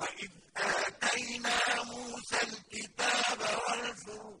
وَإِذْ آتَيْنَا مُوسَى الْكِتَابَ وَالْفُرْقَانَ